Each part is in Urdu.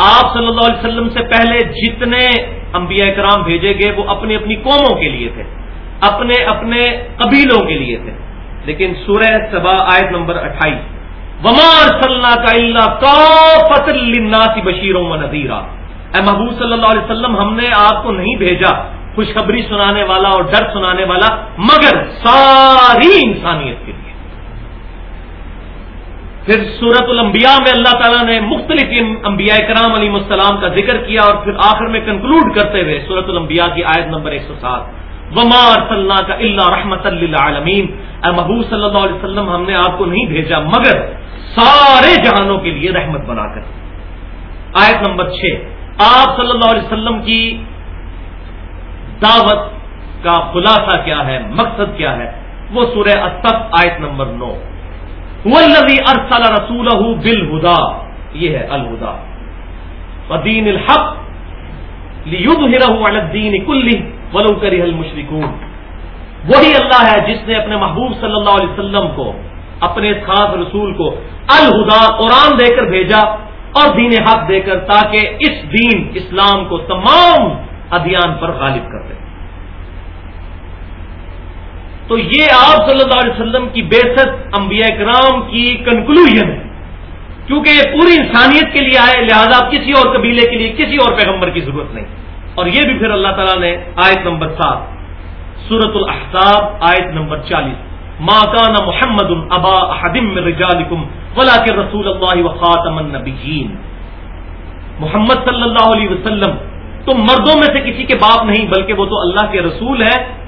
آپ صلی اللہ علیہ وسلم سے پہلے جتنے انبیاء کرام بھیجے گئے وہ اپنی اپنی قوموں کے لیے تھے، اپنے اپنے قبیلوں کے لیے تھے۔ لیکن سورہ سبا آیت نمبر اٹھائیس ومار صلاح کا اللہ بشیروں و نذیرہ اے محبوب صلی اللہ علیہ وسلم، ہم نے آپ کو نہیں بھیجا خوشخبری سنانے والا اور ڈر سنانے والا، مگر ساری انسانیت کے لیے۔ پھر سورت الانبیاء میں اللہ تعالیٰ نے مختلف انبیاء کرام علیہ السلام کا ذکر کیا اور پھر آخر میں کنکلوڈ کرتے ہوئے سورت الانبیاء کی آیت نمبر ایک سو سات۔ ومار صلاح کا اللہ رحمت اللہ عالمین اے محبوب صلی اللہ علیہ وسلم، ہم نے آپ کو نہیں بھیجا، مگر سارے جہانوں کے لیے رحمت بنا کر۔ آیت نمبر چھ۔ آپ صلی اللہ علیہ وسلم کی دعوت کا خلاصہ کیا ہے، مقصد کیا ہے؟ وہ سورہ اسف آیت نمبر نو۔ ارسل رسول بل یہ ہے الہدا۔ ودین الحق الدین کلی ولو کری المشرکون۔ وہی اللہ ہے جس نے اپنے محبوب صلی اللہ علیہ وسلم کو، اپنے خاص رسول کو الہدا، قرآن دے کر بھیجا اور دین حق دے کر، تاکہ اس دین اسلام کو تمام ادیان پر غالب کر دے۔ تو یہ آپ صلی اللہ علیہ وسلم کی بےسط انبیاء کرام کی کنکلوژ ہے۔ کیونکہ یہ پوری انسانیت کے لیے آئے، لہذا کسی اور قبیلے کے لیے، کسی اور پیغمبر کی ضرورت نہیں۔ اور یہ بھی پھر اللہ تعالیٰ نے آیت نمبر سات سورت الحساب آیت نمبر چالیس۔ ماں محمد البا حدم رجالکم ولا کے رسول اللہ وخاتم النبیین محمد صلی اللہ علیہ وسلم، تم مردوں میں سے کسی کے باپ نہیں، بلکہ وہ تو اللہ کے رسول ہے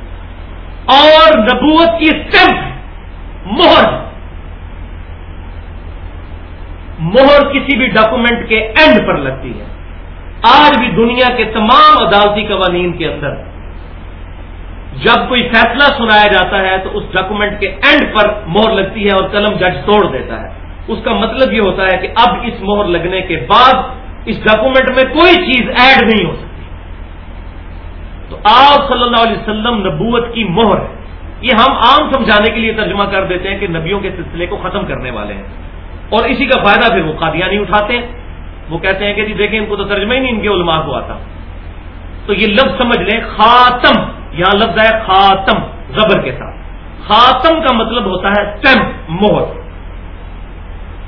اور نبوت کی اسٹمپ مہر. مہر کسی بھی ڈاکومنٹ کے اینڈ پر لگتی ہے. آج بھی دنیا کے تمام عدالتی قوانین کے اندر جب کوئی فیصلہ سنایا جاتا ہے تو اس ڈاکومنٹ کے اینڈ پر مہر لگتی ہے اور قلم جج توڑ دیتا ہے. اس کا مطلب یہ ہوتا ہے کہ اب اس مہر لگنے کے بعد اس ڈاکومنٹ میں کوئی چیز ایڈ نہیں ہو سکتی. تو آپ صلی اللہ علیہ وسلم نبوت کی مہر ہے۔ یہ ہم عام سمجھانے کے لیے ترجمہ کر دیتے ہیں کہ نبیوں کے سلسلے کو ختم کرنے والے ہیں۔ اور اسی کا فائدہ پھر وہ قادیانی اٹھاتے۔ ہیں وہ کہتے ہیں کہ جی دیکھیں ان کو تو ترجمہ ہی نہیں، ان کے علماء کو آتا۔ تو یہ لفظ سمجھ لیں، خاتم، یہاں لفظ ہے خاتم، زبر کے ساتھ۔ خاتم کا مطلب ہوتا ہے مہر۔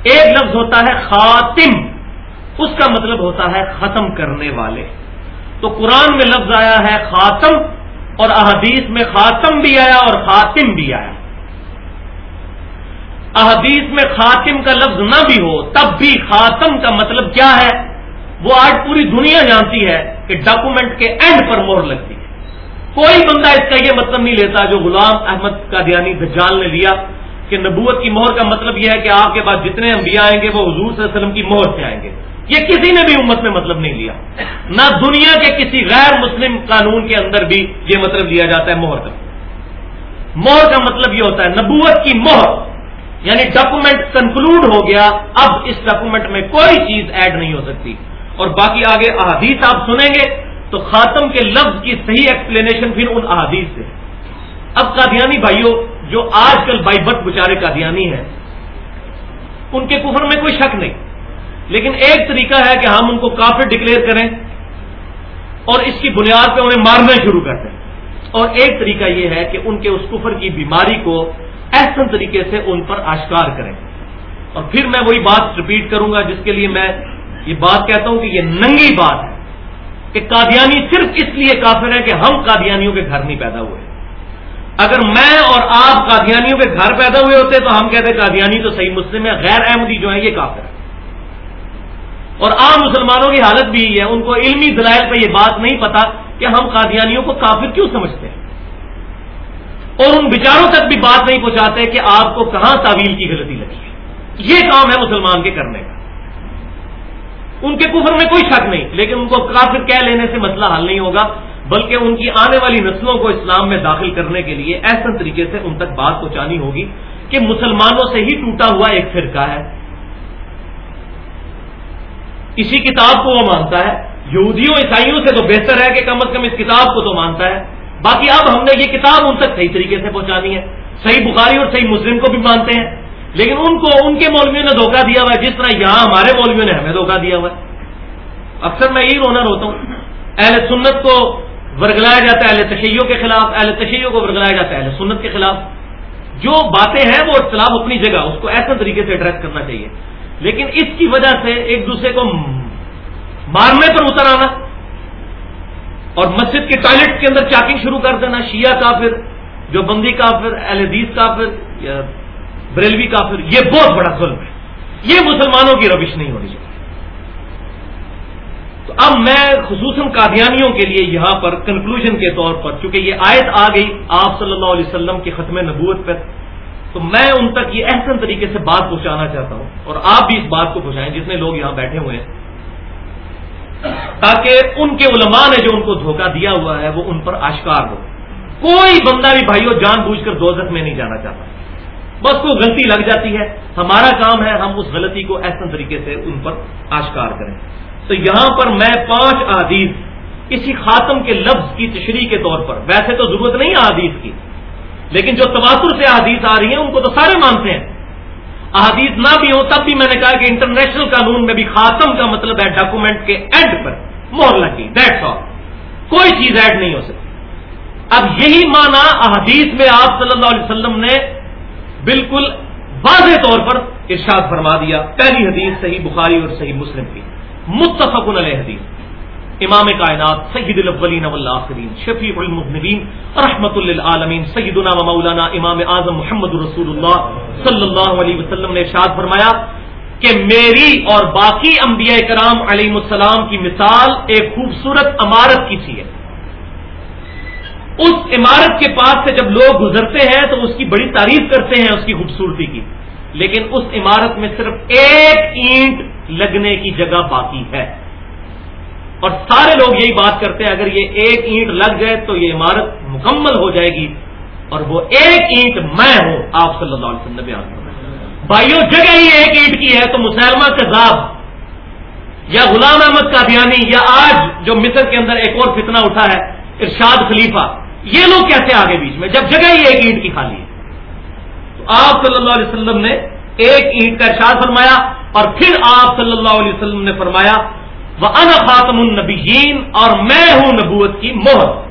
ایک لفظ ہوتا ہے خاتم، اس کا مطلب ہوتا ہے ختم کرنے والے۔ تو قرآن میں لفظ آیا ہے خاتم اور احادیث میں خاتم بھی آیا اور خاتم بھی آیا۔ احادیث میں خاتم کا لفظ نہ بھی ہو، تب بھی خاتم کا مطلب کیا ہے؟ وہ آج پوری دنیا جانتی ہے کہ ڈاکومنٹ کے اینڈ پر مور لگتی ہے۔ کوئی بندہ اس کا یہ مطلب نہیں لیتا جو غلام احمد قادیانی دجال نے لیا کہ نبوت کی مہر کا مطلب یہ ہے کہ آپ کے پاس جتنے انبیاء آئیں گے وہ حضور صلی اللہ علیہ وسلم کی مہر سے آئیں گے۔ یہ کسی نے بھی امت میں مطلب نہیں لیا۔ نہ دنیا کے کسی غیر مسلم قانون کے اندر بھی یہ مطلب لیا جاتا ہے مہر کا۔ مہر کا مطلب یہ ہوتا ہے نبوت کی مہر۔ یعنی ڈاکومنٹ کنکلوڈ ہو گیا، اب اس ڈاکومنٹ میں کوئی چیز ایڈ نہیں ہو سکتی۔ اور باقی آگے احادیث آپ سنیں گے تو خاتم کے لفظ کی صحیح ایکسپلینیشن پھر ان احادیث سے۔ اب قادیانی بھائیوں جو آج کل بائی بٹ بچارے قادیانی ہیں، ان کے کفر میں کوئی شک نہیں۔ لیکن ایک طریقہ ہے کہ ہم ان کو کافر ڈکلیئر کریں اور اس کی بنیاد پہ انہیں مارنا شروع کر دیں۔ اور ایک طریقہ یہ ہے کہ ان کے اس کفر کی بیماری کو احسن طریقے سے ان پر آشکار کریں۔ اور پھر میں وہی بات ریپیٹ کروں گا جس کے لیے میں یہ بات کہتا ہوں کہ یہ ننگی بات ہے کہ قادیانی صرف اس لیے کافر ہے کہ ہم قادیانیوں کے گھر نہیں پیدا ہوئے۔ اگر میں اور آپ قادیانیوں کے گھر پیدا ہوئے ہوتے تو ہم کہتے قادیانی تو صحیح مسلم ہے، غیر احمدی جو ہے یہ کافر ہے اور عام مسلمانوں کی حالت بھی ہے، ان کو علمی دلائل پہ یہ بات نہیں پتا کہ ہم قادیانیوں کو کافر کیوں سمجھتے ہیں۔ اور ان بچاروں تک بھی بات نہیں پہنچاتے کہ آپ کو کہاں تعویل کی غلطی لگی۔ ہے یہ کام ہے مسلمان کے کرنے کا۔ ان کے کفر میں کوئی شک نہیں، لیکن ان کو کافر کہہ لینے سے مسئلہ حل نہیں ہوگا، بلکہ ان کی آنے والی نسلوں کو اسلام میں داخل کرنے کے لیے ایسا طریقے سے ان تک بات پہنچانی ہوگی کہ مسلمانوں سے ہی ٹوٹا ہوا ایک فرقہ ہے۔ اسی کتاب کو وہ مانتا ہے۔ یہودیوں، عیسائیوں سے تو بہتر ہے کہ کم از کم اس کتاب کو تو مانتا ہے۔ باقی اب ہم نے یہ کتاب ان تک صحیح طریقے سے پہنچانی ہے۔ صحیح بخاری اور صحیح مسلم کو بھی مانتے ہیں۔ لیکن ان کو، ان کے مولویوں نے دھوکہ دیا ہوا ہے۔ جس طرح یہاں ہمارے مولویوں نے ہمیں دھوکہ دیا ہوا ہے۔ اکثر میں یہی رونا روتا ہوں۔ اہل سنت کو ورگلایا جاتا ہے، اہل تشیعوں کے خلاف، اہل تشیعوں کو ورگلایا جاتا ہے، اہل سنت کے خلاف۔ جو باتیں ہیں وہ اختلاف اپنی جگہ، اس کو ایسے طریقے سے ایڈریس کرنا چاہیے۔ لیکن اس کی وجہ سے ایک دوسرے کو مارنے پر اتر آنا اور مسجد کے ٹوائلٹ کے اندر چاکنگ شروع کر دینا، شیعہ کافر جو بندی کافر، اہل حدیث کافر یا بریلوی کافر، یہ بہت بڑا ظلم ہے۔ یہ مسلمانوں کی روش نہیں ہونی چاہیے۔ تو اب میں خصوصاً قادیانیوں کے لیے یہاں پر کنکلوژن کے طور پر، چونکہ یہ آیت آ گئی آپ صلی اللہ علیہ وسلم کے ختم نبوت پر تو میں ان تک یہ احسن طریقے سے بات پہنچانا چاہتا ہوں اور آپ بھی اس بات کو پہنچائیں جتنے لوگ یہاں بیٹھے ہوئے ہیں۔ تاکہ ان کے علماء نے جو ان کو دھوکہ دیا ہوا ہے وہ ان پر آشکار ہو۔ کوئی بندہ بھی بھائیو جان بوجھ کر دوزت میں نہیں جانا چاہتا۔ بس کو غلطی لگ جاتی ہے۔ ہمارا کام ہے ہم اس غلطی کو احسن طریقے سے ان پر آشکار کریں۔ تو یہاں پر میں پانچ احادیث کسی خاتم کے لفظ کی تشریح کے طور پر، ویسے تو ضرورت نہیں احادیث کی۔ لیکن جو تواتر سے احادیث آ رہی ہیں، ان کو تو سارے مانتے ہیں۔ احادیث نہ بھی ہو تب بھی میں نے کہا کہ انٹرنیشنل قانون میں بھی خاتم کا مطلب ہے ڈاکومنٹ کے اینڈ پر۔ مور لگی دیٹس آل کوئی چیز ایڈ نہیں ہو سکتی۔ اب یہی مانا احادیث میں آپ صلی اللہ علیہ وسلم نے بالکل واضح طور پر ارشاد فرما دیا۔ پہلی حدیث صحیح بخاری اور صحیح مسلم کی۔ متفق علیہ حدیث۔ امام کائنات سید الاولین والآخرین، شفیع المذنبین، رحمت للعالمین، سیدنا و مولانا امام اعظم محمد رسول اللہ صلی اللہ علیہ وسلم نے ارشاد فرمایا کہ میری اور باقی انبیاء کرام علیہ السلام کی مثال ایک خوبصورت عمارت کی سی ہے اس عمارت کے پاس سے جب لوگ گزرتے ہیں تو اس کی بڑی تعریف کرتے ہیں اس کی خوبصورتی کی۔ لیکن اس عمارت میں صرف ایک اینٹ لگنے کی جگہ باقی ہے۔ اور سارے لوگ یہی بات کرتے ہیں، اگر یہ ایک اینٹ لگ جائے تو یہ عمارت مکمل ہو جائے گی۔ اور وہ ایک اینٹ میں ہوں، آپ صلی اللہ علیہ وسلم بیان بھائیوں جگہ ہی ایک اینٹ کی ہے تو مسلمہ کذاب یا غلام احمد قادیانی یا آج جو مصر کے اندر ایک اور فتنہ اٹھا ہے، ارشاد خلیفہ۔ یہ لوگ کیسے آگے بیچ میں؟ جب جگہ ہی ایک اینٹ کی خالی ہے۔ تو آپ صلی اللہ علیہ وسلم نے ایک اینٹ کا ارشاد فرمایا اور پھر آپ صلی اللہ علیہ وسلم نے فرمایا وہ ان خاتم النبیین اور میں ہوں نبوت کی مہر۔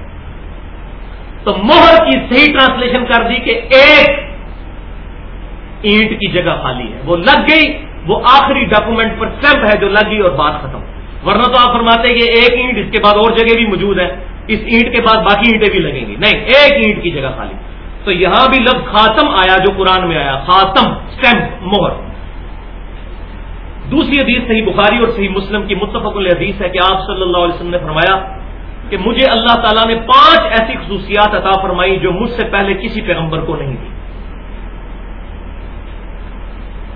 تو مہر کی صحیح ٹرانسلیشن کر دی کہ ایک اینٹ کی جگہ خالی ہے۔ وہ لگ گئی، وہ آخری ڈاکومنٹ پر سیمپ ہے جو لگ گئی اور بات ختم۔ ورنہ تو آپ فرماتے ہیں کہ ایک اینٹ، اس کے بعد اور جگہ بھی موجود ہے۔ اس اینٹ کے بعد باقی اینٹیں بھی لگیں گی۔ نہیں، ایک اینٹ کی جگہ خالی۔ تو یہاں بھی لفظ خاتم آیا جو قرآن میں آیا۔ خاتم سٹیمپ مہر۔ دوسری حدیث صحیح بخاری اور صحیح مسلم کی متفق حدیث ہے کہ آپ صلی اللہ علیہ وسلم نے فرمایا کہ مجھے اللہ تعالیٰ نے پانچ ایسی خصوصیات عطا فرمائی جو مجھ سے پہلے کسی پیغمبر کو نہیں دی۔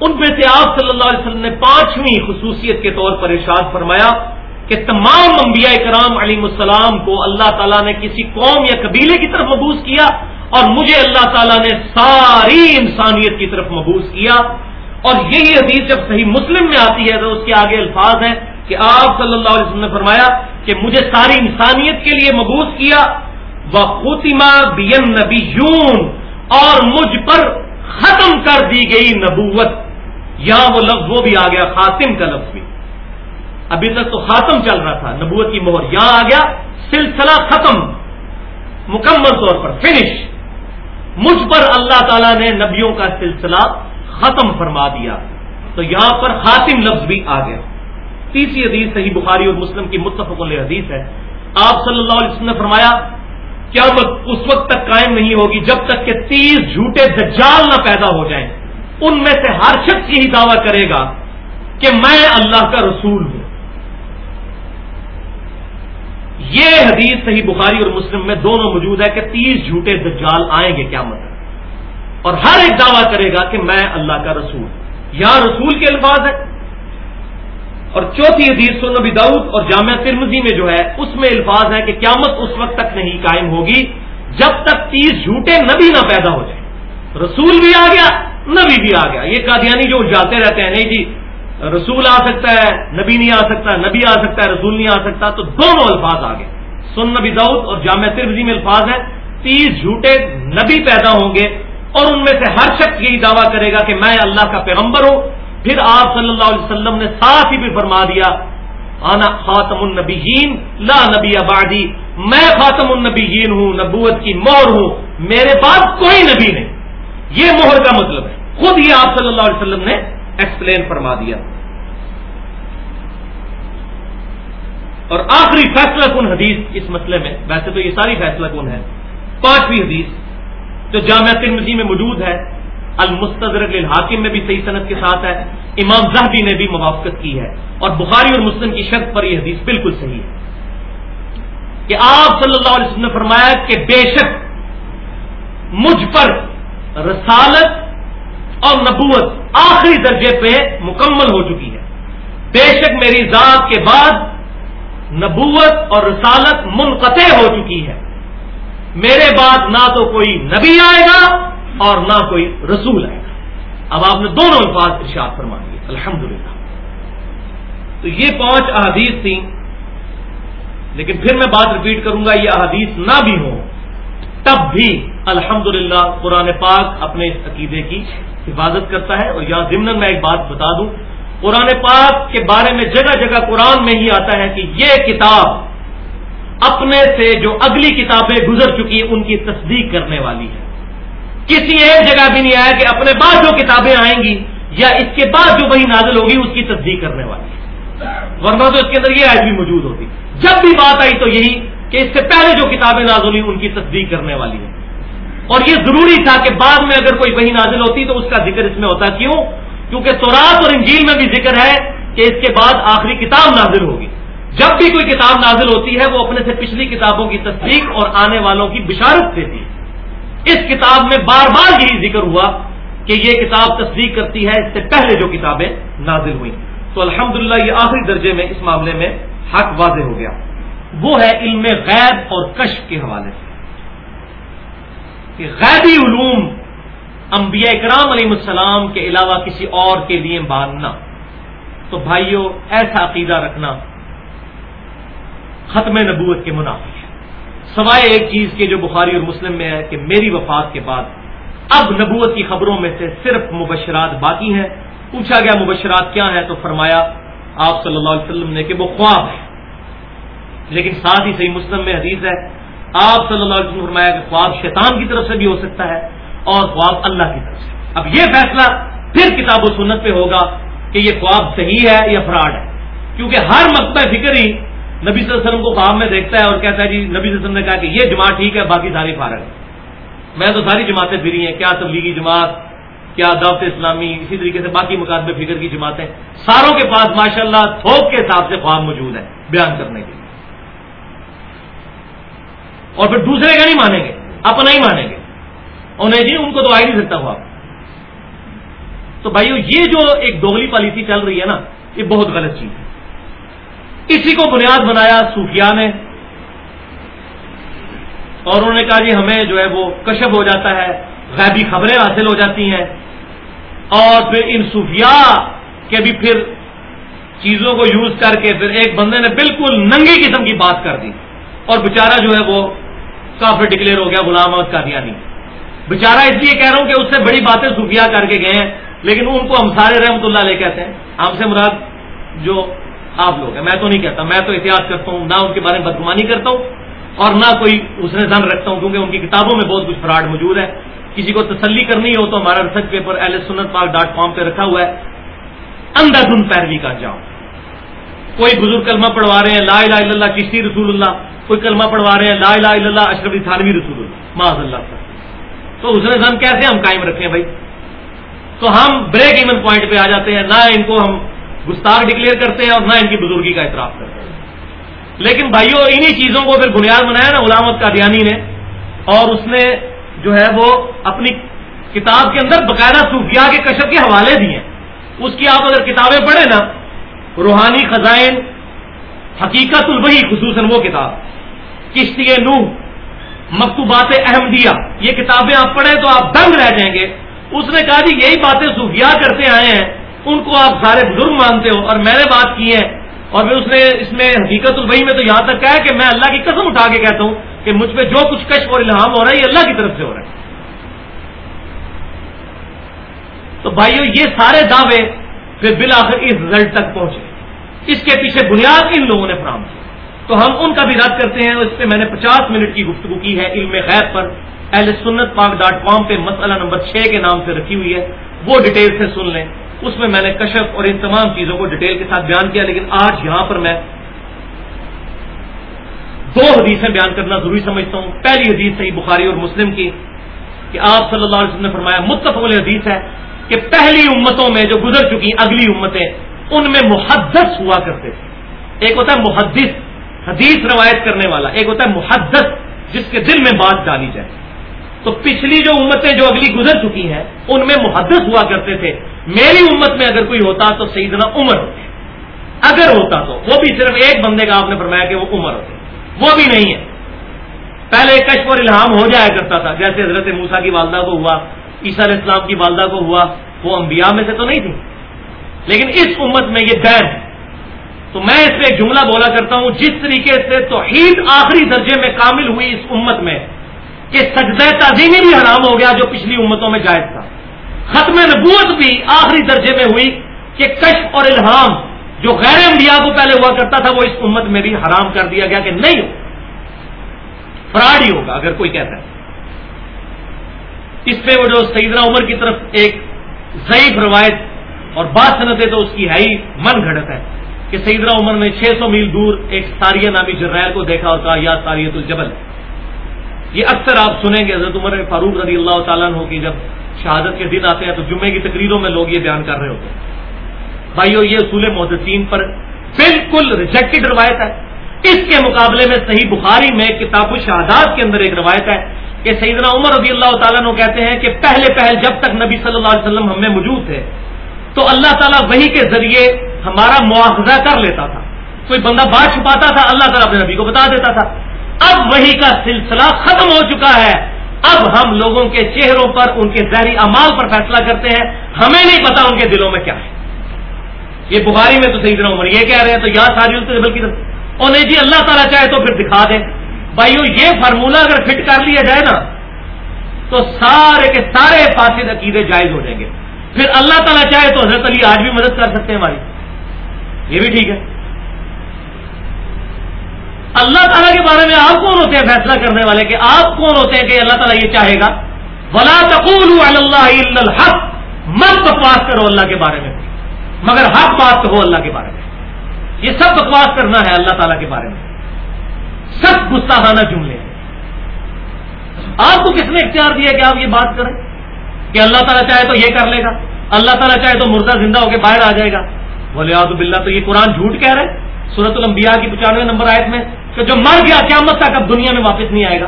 ان میں سے آپ صلی اللہ علیہ وسلم نے پانچویں خصوصیت کے طور پر ارشاد فرمایا کہ تمام انبیاء کرام علیہ السلام کو اللہ تعالیٰ نے کسی قوم یا قبیلے کی طرف مبوس کیا اور مجھے اللہ تعالیٰ نے ساری انسانیت کی طرف مبوس کیا۔ اور یہی حدیث جب صحیح مسلم میں آتی ہے تو اس کے آگے الفاظ ہیں کہ آپ صلی اللہ علیہ وسلم نے فرمایا کہ مجھے ساری انسانیت کے لیے مبوس کیا وہ بین نبی اور مجھ پر ختم کر دی گئی نبوت۔ یہاں وہ لفظ، وہ بھی آ گیا، خاتم کا لفظ بھی۔ ابھی تک تو خاتم چل رہا تھا، نبوت کی مہر یہاں آ گیا، سلسلہ ختم، مکمل طور پر فنش۔ مجھ پر اللہ تعالیٰ نے نبیوں کا سلسلہ ختم فرما دیا۔ تو یہاں پر خاتم لفظ بھی آ گیا۔ تیسری حدیث صحیح بخاری اور مسلم کی متفق علیہ حدیث ہے۔ آپ صلی اللہ علیہ وسلم نے فرمایا کیا اس وقت تک قائم نہیں ہوگی جب تک کہ تیس جھوٹے دجال نہ پیدا ہو جائیں۔ ان میں سے ہر شخص یہی دعویٰ کرے گا کہ میں اللہ کا رسول ہوں۔ یہ حدیث صحیح بخاری اور مسلم میں دونوں موجود ہے کہ تیس جھوٹے دجال آئیں گے کیا مطلب اور ہر ایک دعویٰ کرے گا کہ میں اللہ کا رسول یہاں رسول کے الفاظ ہے اور چوتھی حدیث سن نبی داؤد اور جامعہ ترمزی میں جو ہے، اس میں الفاظ ہے کہ قیامت اس وقت تک نہیں قائم ہوگی جب تک تیس جھوٹے نبی نہ پیدا ہو جائیں رسول بھی آ گیا، نبی بھی آ گیا۔ یہ قادیانی جو جاتے رہتے ہیں، نہیں جی رسول آ سکتا ہے، نبی نہیں آ سکتا، نبی آ سکتا ہے، رسول نہیں آ سکتا، تو دونوں الفاظ آ گئے۔ سن نبی دعود اور جامع تربزی میں الفاظ ہیں، تیس جھوٹے نبی پیدا ہوں گے۔ اور ان میں سے ہر شخص یہی دعویٰ کرے گا کہ میں اللہ کا پیغمبر ہوں۔ پھر آپ صلی اللہ علیہ وسلم نے ساتھ ہی بھی فرما دیا، آنا خاتم النبیین، لا نبی آبادی میں خاتم النبیین ہوں، نبوت کی مور ہوں۔ میرے پاس کوئی نبی نہیں۔ یہ مہر کا مطلب ہے۔ خود یہ آپ صلی اللہ علیہ وسلم نے ایکسپلین فرما دیا۔ اور آخری فیصلہ کن حدیث اس مسئلے میں؟ ویسے تو یہ ساری فیصلہ کن ہے پانچویں حدیث۔ جو جامعہ ترمزی میں موجود ہے، المستدرک الحاکم میں بھی صحیح صنعت کے ساتھ ہے، امام زہبی نے بھی موافقت کی ہے، اور بخاری اور مسلم کی شرط پر یہ حدیث بالکل صحیح ہے۔ کہ آپ صلی اللہ علیہ وسلم نے فرمایا کہ بے شک مجھ پر رسالت اور نبوت آخری درجے پہ مکمل ہو چکی ہے۔ بے شک میری ذات کے بعد نبوت اور رسالت منقطع ہو چکی ہے۔ میرے بعد نہ تو کوئی نبی آئے گا اور نہ کوئی رسول آئے گا۔ اب آپ نے دونوں الفاظ ارشاد فرما دیے الحمد تو یہ پانچ احادیث تھیں، لیکن پھر میں بات ریپیٹ کروں گا، یہ احادیث نہ بھی ہوں، تب بھی الحمد للہ قرآن پاک اپنے اس عقیدے کی حفاظت کرتا ہے۔ اور یہاں ضمن میں ایک بات بتا دوں، قرآن پاک کے بارے میں جگہ جگہ قرآن میں ہی آتا ہے کہ یہ کتاب اپنے سے جو اگلی کتابیں گزر چکی ہیں، ان کی تصدیق کرنے والی ہے کسی ایک جگہ بھی نہیں آیا کہ اپنے بعد جو کتابیں آئیں گی یا اس کے بعد جو وہی نازل ہوگی، اس کی تصدیق کرنے والی ہے ورنہ تو اس کے اندر یہ آج بھی موجود ہوتی۔ جب بھی بات آئی تو یہی کہ اس سے پہلے جو کتابیں نازل ہوئی ان کی تصدیق کرنے والی ہے اور یہ ضروری تھا کہ بعد میں اگر کوئی وہی نازل ہوتی تو اس کا ذکر اس میں ہوتا۔ کیوں؟ کیونکہ سورات اور انجیل میں بھی ذکر ہے کہ اس کے بعد آخری کتاب نازل ہوگی۔ جب بھی کوئی کتاب نازل ہوتی ہے، وہ اپنے سے پچھلی کتابوں کی تصدیق اور آنے والوں کی بشارت دیتی ہے۔ اس کتاب میں بار بار یہی ذکر ہوا کہ یہ کتاب تصدیق کرتی ہے، اس سے پہلے جو کتابیں نازل ہوئی تو الحمدللہ، یہ آخری درجے میں اس معاملے میں حق واضح ہو گیا۔ وہ ہے علم غیب اور کشف کے حوالے سے۔ کہ غیبی علوم انبیاء اکرام علیہ السلام کے علاوہ کسی اور کے لیے باندھنا تو بھائیوں ایسا عقیدہ رکھنا ختم نبوت کے منافع سوائے ایک چیز کے جو بخاری اور مسلم میں ہے کہ میری وفات کے بعد اب نبوت کی خبروں میں سے صرف مبشرات باقی ہیں۔ پوچھا گیا مبشرات کیا ہیں تو فرمایا آپ صلی اللہ علیہ وسلم نے کہ وہ خواب ہے لیکن ساتھ ہی صحیح مسلم میں حدیث ہے، آپ صلی اللہ علیہ وسلم فرمایا کہ خواب شیطان کی طرف سے بھی ہو سکتا ہے اور خواب اللہ کی طرف سے۔ اب یہ فیصلہ پھر کتاب و سنت پہ ہوگا کہ یہ خواب صحیح ہے یا فراڈ ہے۔ کیونکہ ہر مکتبہ فکر ہی نبی صلی اللہ علیہ وسلم کو خواب میں دیکھتا ہے اور کہتا ہے جی نبی صلی اللہ علیہ وسلم نے کہا کہ یہ جماعت ٹھیک ہے، باقی ساری فارغ ہے میں تو ساری جماعتیں پھری ہیں، کیا تبلیغی جماعت، کیا دعوت اسلامی، اسی طریقے سے باقی مقابلے فکر کی جماعتیں۔ ساروں کے پاس ماشاء اللہ تھوک کے حساب سے خواب موجود ہے بیان کرنے کے لیے۔ اور پھر دوسرے کا نہیں مانیں گے، اپنا ہی مانیں گے۔ اور نہیں جی ان کو تو آ ہی نہیں سکتا خواب تو بھائیو، یہ جو ایک دوگلی پالیسی چل رہی ہے نا، یہ بہت غلط چیز ہے۔ اسی کو بنیاد بنایا صوفیاء نے۔ اور انہوں نے کہا جی ہمیں جو ہے وہ کشف ہو جاتا ہے، غیبی خبریں حاصل ہو جاتی ہیں۔ اور پھر ان صوفیاء کے بھی پھر چیزوں کو یوز کر کے پھر ایک بندے نے بالکل ننگی قسم کی بات کر دی۔ اور بےچارا جو ہے وہ کافی ڈکلیئر ہو گیا، غلام احمد کا دیا نہیں۔ بےچارا اس لیے کہہ رہا ہوں کہ اس سے بڑی باتیں صوفیاء کر کے گئے ہیں، لیکن ان کو ہم سارے رحمت اللہ علیہ کہتے ہیں۔ ہم سے مراد جو آپ لوگ ہیں۔ میں تو نہیں کہتا، میں تو احتیاط کرتا ہوں، نہ ان کے بارے میں بدگمانی کرتا ہوں اور نہ کوئی اس نے زن رکھتا ہوں، کیونکہ ان کی کتابوں میں بہت کچھ فراڈ موجود ہے۔ کسی کو تسلی کرنی ہو تو ہمارا ریسرچ پیپر ایل ایس سنت پاک ڈاٹ کام پہ رکھا ہوا ہے۔ اندھا دھن پیروی کا جاؤ کوئی بزرگ کلمہ پڑھوا رہے ہیں، لا الہ الا اللہ کشتی رسول اللہ، کوئی کلمہ پڑھوا رہے ہیں، لا الہ الا اللہ، اشرف تھانوی رسول اللہ معذ اللہ۔ سر تو اس نے زن کیسے ہم قائم رکھیں بھائی؟ تو ہم بریک ایون پوائنٹ پہ آ جاتے ہیں، نہ ان کو ہم گستاخ ڈکلیئر کرتے ہیں اور نہ ان کی بزرگی کا اعتراف کرتے ہیں۔ لیکن بھائیوں انہی چیزوں کو پھر بنیاد بنایا نا، غلامت کا نے۔ اور اس نے جو ہے وہ اپنی کتاب کے اندر باقاعدہ صوفیاء کے کشف کے حوالے دیے اس کی آپ اگر کتابیں پڑھیں نا، روحانی خزائن، حقیقت البحی خصوصاً وہ کتاب، کشتی نوح، مکتوبات احمدیہ، یہ کتابیں آپ پڑھیں تو آپ دنگ رہ جائیں گے۔ اس نے کہا جی یہی باتیں صوفیاء کرتے آئے ہیں۔ ان کو آپ سارے بزرگ مانتے ہو اور میں نے بات کی ہے اور پھر اس نے اس میں حقیقت البئی میں تو یہاں تک کہا ہے کہ میں اللہ کی قسم اٹھا کے کہتا ہوں کہ مجھ پہ جو کچھ کشف اور الہام ہو رہا ہے، یہ اللہ کی طرف سے ہو رہا ہے۔ تو بھائیو، یہ سارے دعوے پھر بالآخر اس رزلٹ تک پہنچے۔ اس کے پیچھے بنیاد ان لوگوں نے فراہم کی۔ تو ہم ان کا بھی رد کرتے ہیں، اس پہ میں نے پچاس منٹ کی گفتگو کی ہے علم غیب پر۔ اہل سنت پاک ڈاٹ کام پہ مسئلہ نمبر چھ کے نام سے رکھی ہوئی ہے۔ وہ ڈیٹیل سے سن لیں۔ اس میں میں نے کشف اور ان تمام چیزوں کو ڈیٹیل کے ساتھ بیان کیا، لیکن آج یہاں پر میں دو حدیثیں بیان کرنا ضروری سمجھتا ہوں۔ پہلی حدیث صحیح بخاری اور مسلم کی کہ آپ صلی اللہ علیہ وسلم نے فرمایا، متفق حدیث ہے کہ پہلی امتوں میں جو گزر چکی اگلی امتیں، ان میں محدث ہوا کرتے تھے۔ ایک ہوتا ہے محدث، حدیث روایت کرنے والا، ایک ہوتا ہے محدث، جس کے دل میں بات ڈالی جائے۔ تو پچھلی جو امتیں جو اگلی گزر چکی ہیں، ان میں محدث ہوا کرتے تھے۔ میری امت میں اگر کوئی ہوتا تو سیدنا عمر ہوتے اگر ہوتا تو، وہ بھی صرف ایک بندے کا آپ نے فرمایا کہ وہ عمر ہوتے۔ وہ بھی نہیں ہے۔ پہلے کشف اور الہام ہو جایا کرتا تھا۔ جیسے حضرت موسا کی والدہ کو ہوا، عیسیٰ علیہ السلام کی والدہ کو ہوا، وہ انبیاء میں سے تو نہیں تھی لیکن اس امت میں یہ دین ہے۔ تو میں اس پہ ایک جملہ بولا کرتا ہوں، جس طریقے سے توحید آخری درجے میں کامل ہوئی اس امت میں، کہ سجدہ تعظیمی بھی حرام ہو گیا جو پچھلی امتوں میں جائز تھا۔ ختم نبوت بھی آخری درجے میں ہوئی کہ کشف اور الہام جو غیر انبیاء کو پہلے ہوا کرتا تھا وہ اس امت میں بھی حرام کر دیا گیا کہ نہیں ہو فراڈ ہی ہوگا اگر کوئی کہتا ہے۔ اس پہ وہ جو سیدنا عمر کی طرف ایک ضعیف روایت اور بات صنعتیں تو اس کی ہے ہی من گھڑت ہے کہ سیدنا عمر نے چھ سو میل دور ایک ساریہ نامی جرائل کو دیکھا اور کہا، یا ساریت الجبل یہ اکثر آپ سنیں گے، حضرت عمر فاروق رضی اللہ تعالیٰ ہو کہ جب شہادت کے دن آتے ہیں تو جمعے کی تقریروں میں لوگ یہ بیان کر رہے ہوتے ہیں۔ بھائیو، یہ اصول محدثین پر بالکل ریجیکٹڈ روایت ہے۔ اس کے مقابلے میں صحیح بخاری میں کتاب الشہادات کے اندر ایک روایت ہے کہ سیدنا عمر رضی اللہ تعالیٰ نے کہتے ہیں کہ پہلے پہل جب تک نبی صلی اللہ علیہ وسلم ہم میں موجود تھے، تو اللہ تعالیٰ وہی کے ذریعے ہمارا مواخذہ کر لیتا تھا۔ کوئی بندہ بات چھپاتا تھا، اللہ تعالیٰ اپنے نبی کو بتا دیتا تھا۔ اب وہی کا سلسلہ ختم ہو چکا ہے۔ اب ہم لوگوں کے چہروں پر، ان کے زہری امال پر فیصلہ کرتے ہیں۔ ہمیں نہیں پتا ان کے دلوں میں کیا ہے۔ یہ بخاری میں تو صحیح عمر یہ کہہ رہے ہیں، تو یہاں ساری بلکہ اور نہیں جی اللہ تعالیٰ چاہے تو پھر دکھا دیں بھائیو، یہ فارمولہ اگر فٹ کر لیا جائے نا، تو سارے کے سارے فاسد عقیدے جائز ہو جائیں گے۔ پھر اللہ تعالیٰ چاہے تو حضرت علی آج بھی مدد کر سکتے ہیں ہماری۔ یہ بھی ٹھیک ہے۔ اللہ تعالیٰ کے بارے میں آپ کون ہوتے ہیں فیصلہ کرنے والے کہ آپ کون ہوتے ہیں کہ اللہ تعالیٰ یہ چاہے گا؟ ولا تقول اللہ الحق، مت بکواس کرو اللہ کے بارے میں، مگر حق بات کہو اللہ کے بارے میں۔ یہ سب بکواس کرنا ہے اللہ تعالیٰ کے بارے میں۔ سب گستاخانہ جملے ہیں۔ آپ کو کس نے اختیار دیا کہ آپ یہ بات کریں؟ کہ اللہ تعالیٰ چاہے تو یہ کر لے گا، اللہ تعالیٰ چاہے تو مردہ زندہ ہو کے باہر آ جائے گا۔ بولے آدو بلّہ تو یہ قرآن جھوٹ کہہ رہے سورت الانبیاء کی پچانوے نمبر آیت میں کہ جو مر گیا قیامت تک اب دنیا میں واپس نہیں آئے گا۔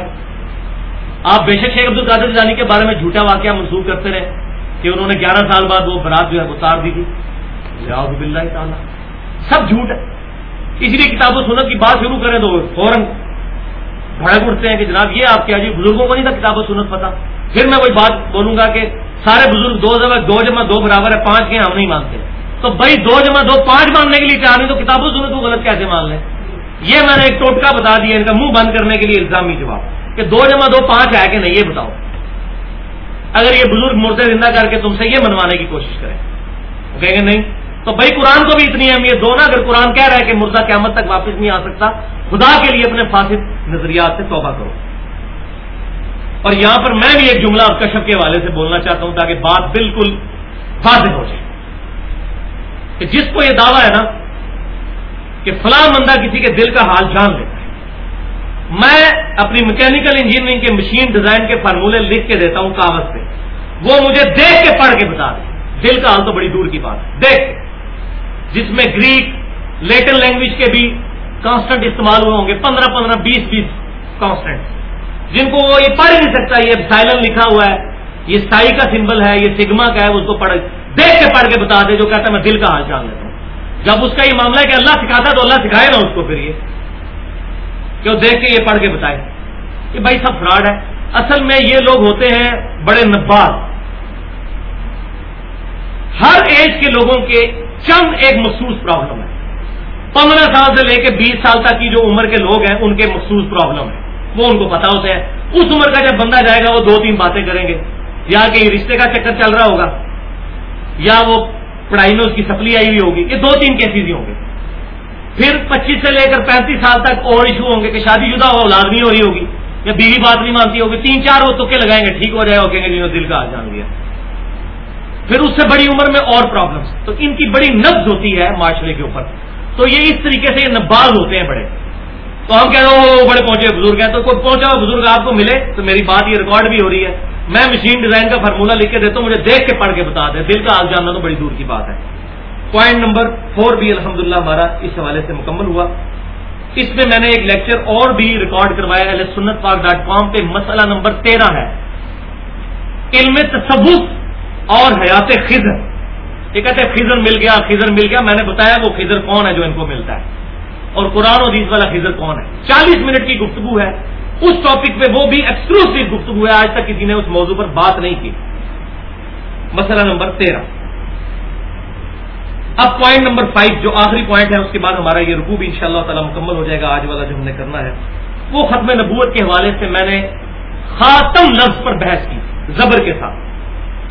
آپ بے شک شیخ عبد القادر جانی کے بارے میں جھوٹا واقعہ منسوخ کرتے رہے کہ انہوں نے گیارہ سال بعد وہ برات جو ہے اتار دی تھی۔ بلّہ تعالیٰ۔ سب جھوٹ ہے۔ اس لیے کتاب و سنت کی بات شروع کریں تو فوراً بھڑک اٹھتے ہیں کہ جناب یہ آپ کیا جی بزرگوں کو نہیں تھا کتاب و سنت پتا پھر میں کوئی بات بولوں گا کہ سارے بزرگ دو جمع دو جمع دو برابر ہے، پانچ کے ہم نہیں مانتے۔ تو بھائی دو جمع دو پانچ ماننے کے لیے تیار نہیں تو کتاب و سنت کو غلط کیسے مان لیں؟ یہ میں نے ایک ٹوٹکا بتا دیا، ان کا منہ بند کرنے کے لیے الزامی جواب۔ کہ دو جمع دو پانچ ہے کہ نہیں، یہ بتاؤ۔ اگر یہ بزرگ مردے زندہ کر کے تم سے یہ منوانے کی کوشش کریں۔ کہیں گے نہیں۔ تو بھائی قرآن کو بھی اتنی اہمیت دو نا، اگر قرآن کہہ رہا ہے کہ مردہ قیامت تک واپس نہیں آ سکتا، خدا کے لیے اپنے فاسد نظریات سے توبہ کرو۔ اور یہاں پر میں بھی ایک جملہ کشف کے حوالے سے بولنا چاہتا ہوں تاکہ بات بالکل واضح ہو جائے۔ کہ جس کو یہ دعویٰ ہے نا کہ فلاں بندہ کسی کے دل کا حال جان لیتا ہے میں اپنی میکینکل انجینئرنگ کے مشین ڈیزائن کے فارمولے لکھ کے دیتا ہوں کاغذ پہ۔ وہ مجھے دیکھ کے پڑھ کے بتا دیں دل کا حال تو بڑی دور کی بات ہے۔ دیکھ۔ کے جس میں گریک لیٹن لینگویج کے بھی کانسٹنٹ استعمال ہوئے ہوں گے۔ پندرہ پندرہ بیس بیس کانسٹنٹ جن کو وہ یہ پڑھ نہیں سکتا، یہ سائلن لکھا ہوا ہے۔ یہ سائی کا سمبل ہے، یہ سگما کا ہے اس کو پڑھ دیکھ کے پڑھ کے بتا دے جو کہتا ہے میں دل کا حال جان لیتا ہوں۔ جب اس کا یہ معاملہ ہے کہ اللہ سکھاتا تو اللہ سکھائے نا اس کو پھر یہ۔ کہ وہ دیکھ کے یہ پڑھ کے بتائے۔ کہ بھائی سب فراڈ ہے۔ اصل میں یہ لوگ ہوتے ہیں بڑے نباز ہر ایج کے لوگوں کے چند ایک مخصوص پرابلم ہے۔ پندرہ سال سے لے کے بیس سال تک کی جو عمر کے لوگ ہیں، ان کے مخصوص پرابلم ہے۔ وہ ان کو پتا ہوتے ہیں اس عمر کا جب بندہ جائے گا، وہ دو تین باتیں کریں گے۔ یا کہ رشتے کا چکر چل رہا ہوگا۔ یا وہ پڑھائی میں اس کی سپلی آئی ہوئی ہوگی یہ دو تین کیسز ہی ہوں گے۔ پھر پچیس سے لے کر پینتیس سال تک اور ایشو ہوں گے کہ شادی شدہ ہو، اولاد نہیں ہو رہی ہوگی، یا بیوی بات نہیں مانتی ہوگی، تین چار وہ تکے لگائیں گے، ٹھیک ہو جائے گا، کہیں گے جنہوں دل کا جان دیا۔ پھر اس سے بڑی عمر میں اور پرابلمس تو ان کی بڑی نبز ہوتی ہے معاشرے کے اوپر۔ تو یہ اس طریقے سے یہ نباز ہوتے ہیں بڑے۔ تو ہم کہہ رہے ہو بڑے پہنچے بزرگ ہیں۔ تو کوئی پہنچا ہوا بزرگ آپ کو ملے تو میری بات یہ ریکارڈ بھی ہو رہی ہے۔ میں مشین ڈیزائن کا فارمولہ لکھ کے دیتا ہوں، مجھے دیکھ کے پڑھ کے بتا دیں۔ دل کا حال جاننا تو بڑی دور کی بات ہے۔ پوائنٹ نمبر فور بھی الحمدللہ ہمارا اس حوالے سے مکمل ہوا۔ اس میں میں نے ایک لیکچر اور بھی ریکارڈ کروایا ہے سنت پاک ڈاٹ کام پہ۔ مسئلہ نمبر تیرہ ہے۔ علم تصوف اور حیات خزر یہ کہتے ہیں خزر مل گیا خزر مل گیا۔ میں نے بتایا وہ خزر کون ہے جو ان کو ملتا ہے۔ اور قرآن و حدیث والا خزر کون ہے؟ چالیس منٹ کی گفتگو ہے۔ اس ٹاپک پہ وہ بھی ایکسکلوسو گفتگو ہے۔ آج تک کسی نے اس موضوع پر بات نہیں کی۔ مسئلہ نمبر تیرہ۔ اب پوائنٹ نمبر فائیو جو آخری پوائنٹ ہے، اس کے بعد ہمارا یہ رکو بھی ان شاء اللہ تعالی مکمل ہو جائے گا۔ آج والا جو ہم نے کرنا ہے، وہ ختم نبوت کے حوالے سے میں نے خاتم لفظ پر بحث کی، زبر کے ساتھ۔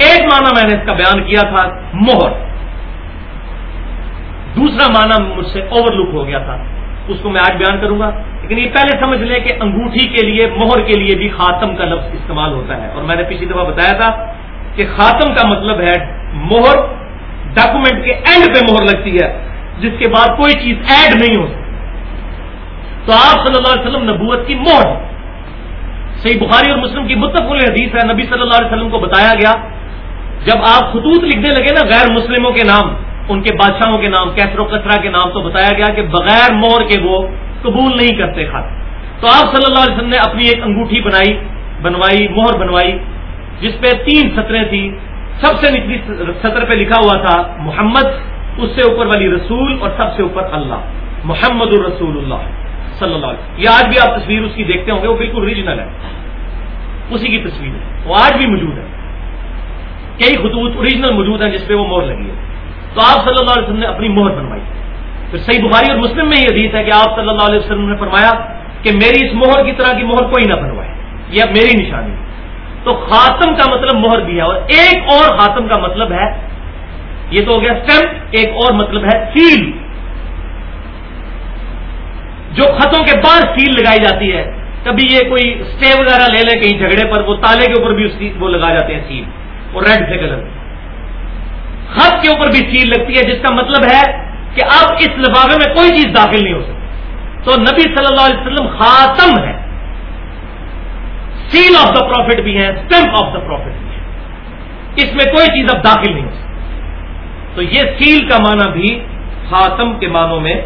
ایک معنی میں نے اس کا بیان کیا تھا، مہر۔ دوسرا معنی مجھ سے اوور لک ہو گیا تھا۔ اس کو میں آج بیان کروں گا۔ لیکن یہ پہلے سمجھ لیں کہ انگوٹھی کے لیے، مہر کے لیے بھی خاتم کا لفظ استعمال ہوتا ہے۔ اور میں نے پچھلی دفعہ بتایا تھا کہ خاتم کا مطلب ہے مہر ڈاکومنٹ کے اینڈ پہ مہر لگتی ہے، جس کے بعد کوئی چیز ایڈ نہیں ہو سکتی۔ تو آپ صلی اللہ علیہ وسلم نبوت کی مہر صحیح بخاری اور مسلم کی متفق حدیث ہے۔ نبی صلی اللہ علیہ وسلم کو بتایا گیا، جب آپ خطوط لکھنے لگے نا غیر مسلموں کے نام ان کے بادشاہوں کے نام، کیسر و کسرا کے نام تو بتایا گیا کہ بغیر مور کے وہ قبول نہیں کرتے خط۔ تو آپ صلی اللہ علیہ وسلم نے اپنی ایک انگوٹھی بنائی، بنوائی، مہر بنوائی، جس پہ تین سطریں تھیں۔ سب سے نچلی سطر پہ لکھا ہوا تھا، محمد، اس سے اوپر والی رسول اور سب سے اوپر اللہ، محمد الرسول اللہ صلی اللہ علیہ وسلم۔ یہ آج بھی آپ تصویر اس کی دیکھتے ہوں گے، وہ بالکل ریجنل ہے۔ اسی کی تصویر ہے۔ وہ آج بھی موجود ہے۔ کئی خطوط اوریجنل موجود ہیں جس پہ وہ مور لگی ہے۔ تو آپ صلی اللہ علیہ وسلم نے اپنی مہر بنوائی۔ پھر صحیح بخاری اور مسلم میں یہ حدیث ہے کہ آپ صلی اللہ علیہ وسلم نے فرمایا کہ میری اس مہر کی طرح کی مہر کوئی نہ بنوائے۔ یہ اب میری نشانی تو خاتم کا مطلب مہر بھی ہے اور ایک اور خاتم کا مطلب ہے، یہ تو ہو گیا اسٹمپ ایک اور مطلب ہے سیل۔ جو خطوں کے بعد سیل لگائی جاتی ہے۔ کبھی یہ کوئی اسٹے وغیرہ لے لیں کہیں جھگڑے پر، وہ تالے کے اوپر بھی اس کی وہ لگا جاتے ہیں سیل، وہ ریڈ سے کلر۔ خط کے اوپر بھی سیل لگتی ہے، جس کا مطلب ہے کہ اب اس لفافے میں کوئی چیز داخل نہیں ہو سکتی۔ تو نبی صلی اللہ علیہ وسلم خاتم ہے سیل آف دا پروفٹ بھی ہے اسٹمپ آف دا پروفٹ بھی ہے اس میں کوئی چیز اب داخل نہیں ہو سکتی۔ تو یہ سیل کا معنی بھی خاتم کے معنوں میں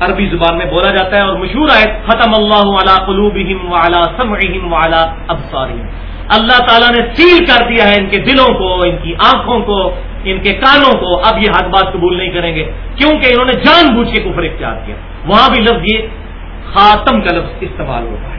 عربی زبان میں بولا جاتا ہے اور مشہور آئے ختم اللہ علی قلوبہم وعلی سمعہم وعلی ابصارہم۔ اللہ تعالیٰ نے سیل کر دیا ہے ان کے دلوں کو، ان کی آنکھوں کو، ان کے کانوں کو۔ اب یہ ہاتھ بات قبول نہیں کریں گے، کیونکہ انہوں نے جان بوجھ کے کفر اختیار کیا۔ وہاں بھی لفظ یہ خاتم کا لفظ استعمال ہوتا ہے۔